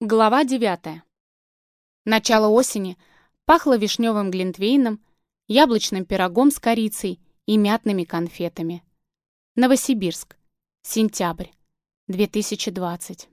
Глава 9. Начало осени пахло вишневым глинтвейном, яблочным пирогом с корицей и мятными конфетами. Новосибирск. Сентябрь. 2020.